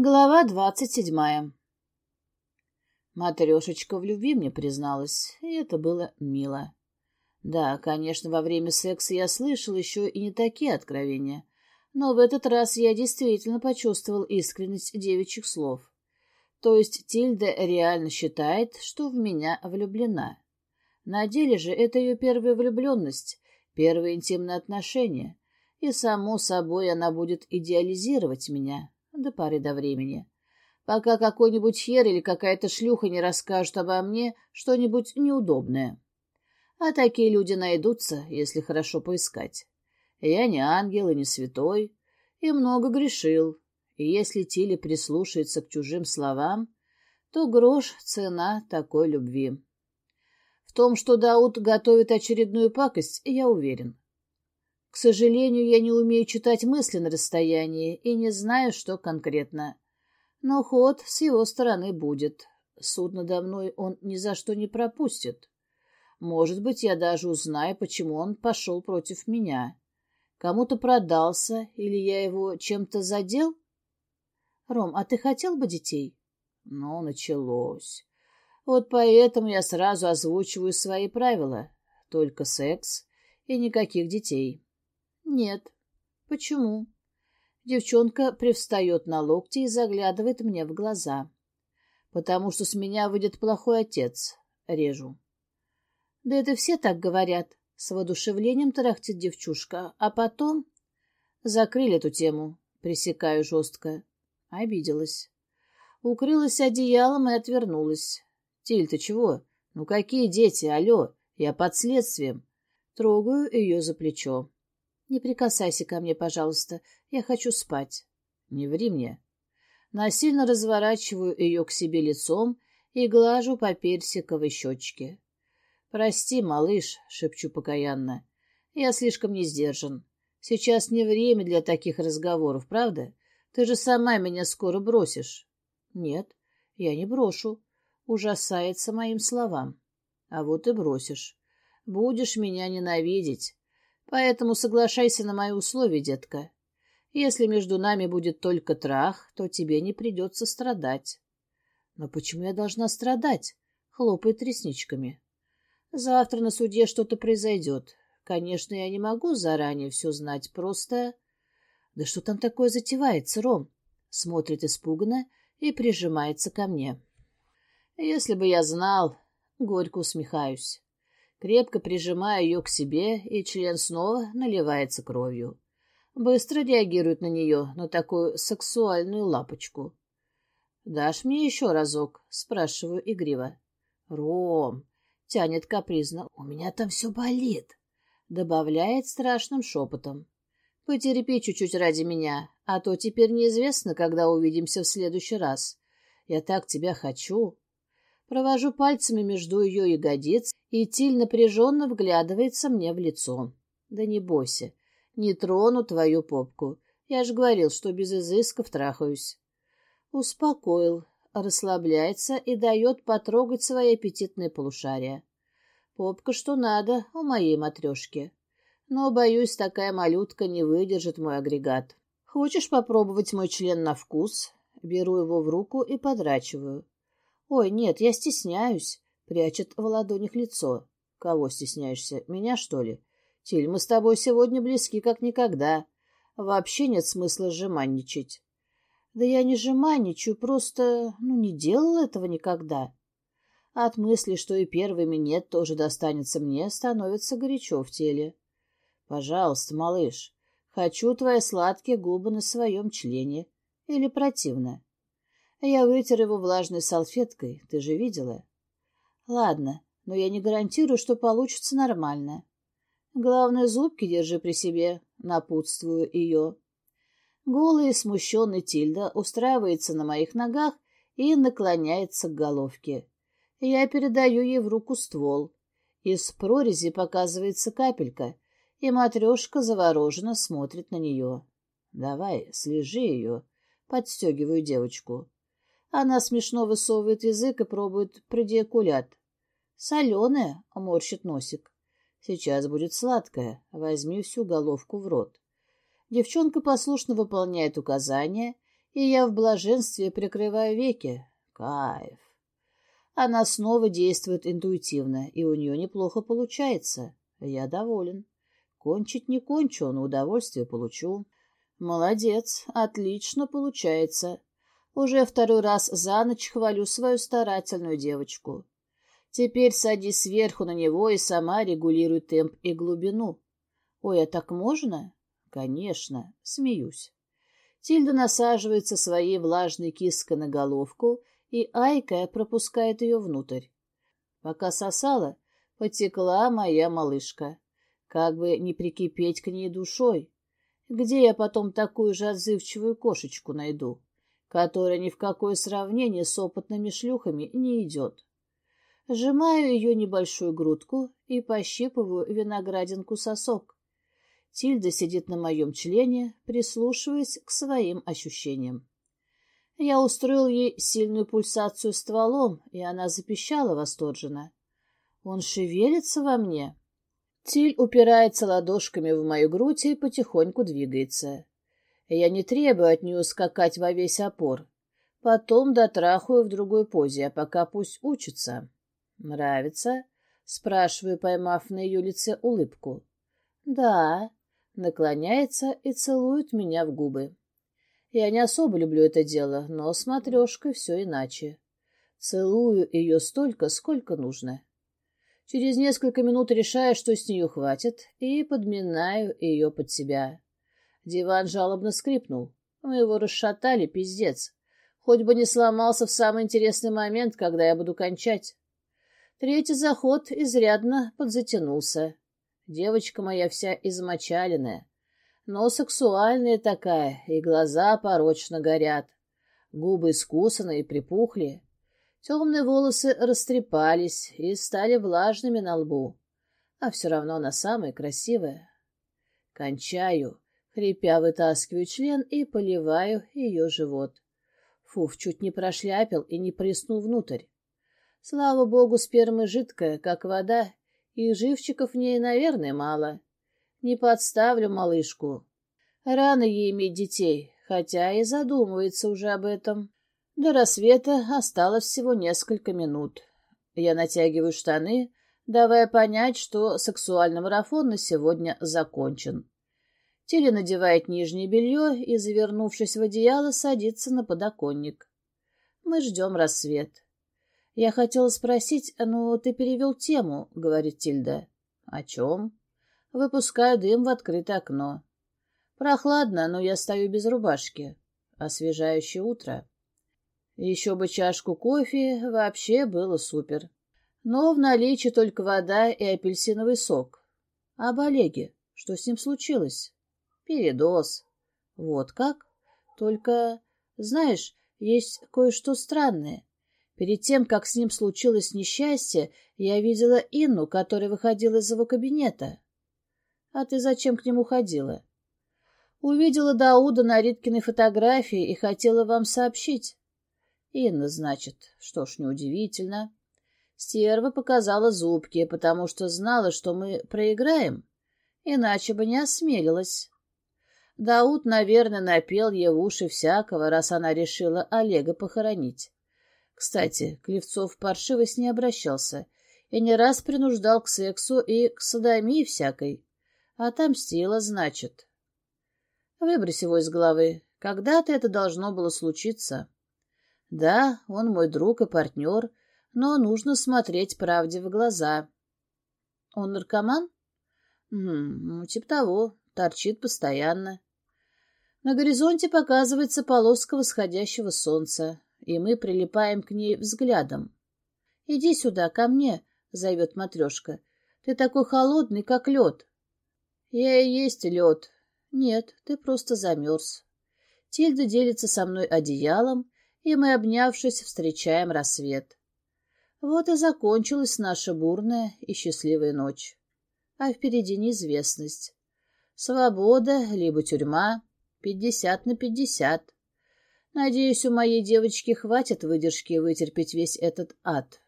Глава двадцать седьмая Матрешечка в любви мне призналась, и это было мило. Да, конечно, во время секса я слышал еще и не такие откровения, но в этот раз я действительно почувствовал искренность девичьих слов. То есть Тильда реально считает, что в меня влюблена. На деле же это ее первая влюбленность, первые интимные отношения, и, само собой, она будет идеализировать меня до поры до времени. Пока какой-нибудь хер или какая-то шлюха не расскажут обо мне что-нибудь неудобное. А такие люди найдутся, если хорошо поискать. Я не ангел и не святой, и много грешил. И если Тиле прислушается к чужим словам, то грош — цена такой любви. В том, что Дауд готовит очередную пакость, я уверен. К сожалению, я не умею читать мысли на расстоянии и не знаю, что конкретно. Но ход с его стороны будет. Суд надо мной он ни за что не пропустит. Может быть, я даже узнаю, почему он пошел против меня. Кому-то продался, или я его чем-то задел? Ром, а ты хотел бы детей? Ну, началось. Вот поэтому я сразу озвучиваю свои правила. Только секс и никаких детей. Нет. Почему? Девчонка привстает на локти и заглядывает мне в глаза. Потому что с меня выйдет плохой отец. Режу. Да это все так говорят. С воодушевлением тарахтит девчушка. А потом... Закрыли эту тему. Пресекаю жестко. Обиделась. Укрылась одеялом и отвернулась. Тиль, ты чего? Ну какие дети? Алло, я под следствием. Трогаю ее за плечо. Не прикасайся ко мне, пожалуйста. Я хочу спать. Не ври мне. Насильно разворачиваю ее к себе лицом и глажу по персиковой щечке. «Прости, малыш», — шепчу покаянно. «Я слишком не сдержан. Сейчас не время для таких разговоров, правда? Ты же сама меня скоро бросишь». «Нет, я не брошу», — ужасается моим словам. «А вот и бросишь. Будешь меня ненавидеть. Поэтому соглашайся на мои условия, детка. Если между нами будет только трах, то тебе не придется страдать. Но почему я должна страдать? Хлопает ресничками. Завтра на суде что-то произойдет. Конечно, я не могу заранее все знать, просто... Да что там такое затевается, Ром? Смотрит испуганно и прижимается ко мне. Если бы я знал... Горько усмехаюсь крепко прижимая ее к себе, и член снова наливается кровью. Быстро реагирует на нее, на такую сексуальную лапочку. «Дашь мне еще разок?» — спрашиваю игриво. «Ром!» — тянет капризно. «У меня там все болит!» — добавляет страшным шепотом. «Потерпи чуть-чуть ради меня, а то теперь неизвестно, когда увидимся в следующий раз. Я так тебя хочу!» Провожу пальцами между ее ягодиц, и Тиль напряженно вглядывается мне в лицо. Да не бойся, не трону твою попку. Я же говорил, что без изысков трахаюсь. Успокоил, расслабляется и дает потрогать свои аппетитные полушария. Попка что надо у моей матрешки. Но, боюсь, такая малютка не выдержит мой агрегат. Хочешь попробовать мой член на вкус? Беру его в руку и подрачиваю. «Ой, нет, я стесняюсь», — прячет в ладонях лицо. «Кого стесняешься? Меня, что ли? Тиль, мы с тобой сегодня близки, как никогда. Вообще нет смысла жеманничать». «Да я не жеманничаю, просто, ну, не делала этого никогда». От мысли, что и первый минет тоже достанется мне, становится горячо в теле. «Пожалуйста, малыш, хочу твои сладкие губы на своем члене. Или противно?» Я вытер его влажной салфеткой, ты же видела? Ладно, но я не гарантирую, что получится нормально. Главное, зубки держи при себе, напутствую ее. Голый и смущенный Тильда устраивается на моих ногах и наклоняется к головке. Я передаю ей в руку ствол. Из прорези показывается капелька, и матрешка завороженно смотрит на нее. «Давай, слежи ее», — подстегиваю девочку. Она смешно высовывает язык и пробует предиакулят. «Соленая?» — морщит носик. «Сейчас будет сладкое. Возьми всю головку в рот». Девчонка послушно выполняет указания, и я в блаженстве прикрываю веки. Кайф. Она снова действует интуитивно, и у нее неплохо получается. Я доволен. Кончить не кончу, но удовольствие получу. Молодец, отлично получается. Уже второй раз за ночь хвалю свою старательную девочку. Теперь садись сверху на него и сама регулируй темп и глубину. Ой, а так можно? Конечно, смеюсь. Тильда насаживается своей влажной киской на головку, и Айка пропускает ее внутрь. Пока сосала, потекла моя малышка. Как бы не прикипеть к ней душой. Где я потом такую же отзывчивую кошечку найду, которая ни в какое сравнение с опытными шлюхами не идет? Сжимаю ее небольшую грудку и пощипываю виноградинку сосок. Тильда сидит на моем члене, прислушиваясь к своим ощущениям. Я устроил ей сильную пульсацию стволом, и она запищала восторженно. «Он шевелится во мне?» Тиль упирается ладошками в мою грудь и потихоньку двигается. Я не требую от нее скакать во весь опор. Потом дотрахаю в другой позе, а пока пусть учится. «Нравится?» — спрашиваю, поймав на ее лице улыбку. «Да», — наклоняется и целует меня в губы. Я не особо люблю это дело, но с матрешкой все иначе. Целую ее столько, сколько нужно. Через несколько минут решаю, что с нее хватит, и подминаю ее под себя. Диван жалобно скрипнул. Мы его расшатали, пиздец. Хоть бы не сломался в самый интересный момент, когда я буду кончать. Третий заход изрядно подзатянулся. Девочка моя вся измочаленная, но сексуальная такая, и глаза порочно горят. Губы искусаны и припухли. Темные волосы растрепались и стали влажными на лбу. А все равно она самая красивая. Кончаю, хрипя вытаскиваю член и поливаю ее живот. Фуф, чуть не прошляпил и не приснул внутрь. Слава богу, сперма жидкая, как вода, и живчиков в ней, наверное, мало. Не подставлю малышку. Рано ей иметь детей, хотя и задумывается уже об этом. До рассвета осталось всего несколько минут. Я натягиваю штаны, давая понять, что сексуальный марафон на сегодня закончен. Теле надевает нижнее белье и, завернувшись в одеяло, садится на подоконник. Мы ждем рассвет. «Я хотела спросить, но ты перевел тему», — говорит Тильда. «О чем?» Выпускаю дым в открытое окно. Прохладно, но я стою без рубашки. Освежающее утро. Еще бы чашку кофе, вообще было супер. Но в наличии только вода и апельсиновый сок. А об Олеге? Что с ним случилось? Передоз. Вот как? Только, знаешь, есть кое-что странное. Перед тем, как с ним случилось несчастье, я видела Инну, которая выходила из его кабинета. А ты зачем к нему ходила? Увидела Дауда на Риткиной фотографии и хотела вам сообщить. Инна, значит. Что ж, неудивительно. Стерва показала зубки, потому что знала, что мы проиграем. Иначе бы не осмелилась. Дауд, наверное, напел ей в уши всякого, раз она решила Олега похоронить. Кстати, Клевцов паршиво с ней обращался и не раз принуждал к сексу и к садомии всякой. Отомстила, значит. Выбрось его из головы. Когда-то это должно было случиться. Да, он мой друг и партнер, но нужно смотреть правде в глаза. Он наркоман? Ну, типа того, торчит постоянно. На горизонте показывается полоска восходящего солнца и мы прилипаем к ней взглядом. — Иди сюда, ко мне, — зовет матрешка. — Ты такой холодный, как лед. — Я и есть лед. Нет, ты просто замерз. Тильда делится со мной одеялом, и мы, обнявшись, встречаем рассвет. Вот и закончилась наша бурная и счастливая ночь. А впереди неизвестность. Свобода, либо тюрьма, пятьдесят на пятьдесят. Надеюсь, у моей девочки хватит выдержки вытерпеть весь этот ад.